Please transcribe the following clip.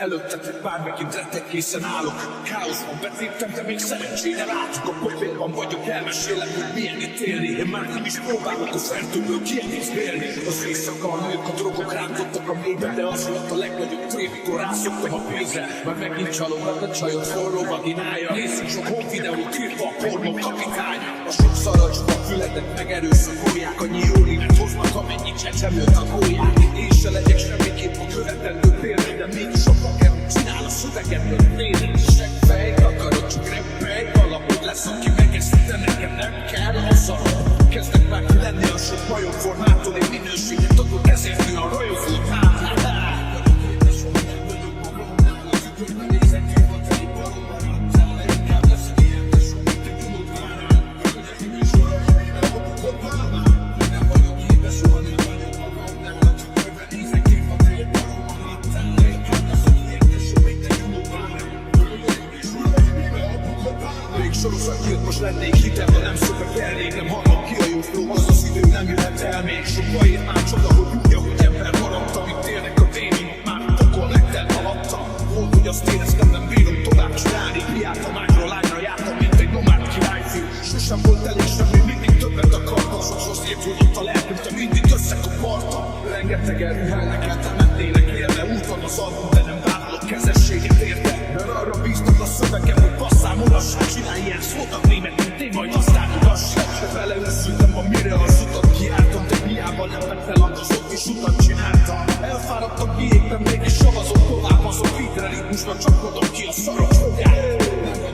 Előttetek bár megint rettek készen állok. Káoszban betéptem, de még szerencsére látok. A popélban vagyok, elmesélem, hogy milyen itt élni. Én már nem is próbálok a fertőből kiegészélni Az éjszaka a nők a drogok rántottak a mélybe De az volt a legnagyobb tré, mikor rászoktam a pénzre. Már megint csalogat a csajot forró vaginája Nézzük sok home videót írva a pornó kapitány A sok szaracsba füledet megerőszakolják Annyi jó hoznak, amennyi csecsemőt tagolják Én A pakem csinál a szövegemről félre Seggfej, akarod csak reppelj Valahogy lesz, aki megeszi, de nekem nem kell a szarok Kezdek már lenni a sok bajok formától sorozat nyílt, most lennék hitem, de nem szövegelnék Nem hallom ki a jó flow, az az idő nem jöhet el Még sokkal ér már csoda, hogy úgy, ahogy ember maradtam Itt élnek a démonok, már pokol megtelt alattam Volt, hogy azt éreztem, nem bírom tovább csinálni. Hiátom ágyról lányra jártam, mint egy nomád királyfő Sosem volt elég semmi, mindig többet akartam. Sokszor széthullott a lelkem, de mindig összekapartam. Rengeteg elruhelnek, eltemetnének élve Úgy van az album, de nem vállalok kezességet német, mint én majd aztán ugass Beleőszültem a mire az utat kiártam De hiába nem vett fel androsok és utat csináltam. Elfáradtam, kiégtem, mégis savazok tovább Azok vidre ritmusra csapkodom ki a szarok. fogát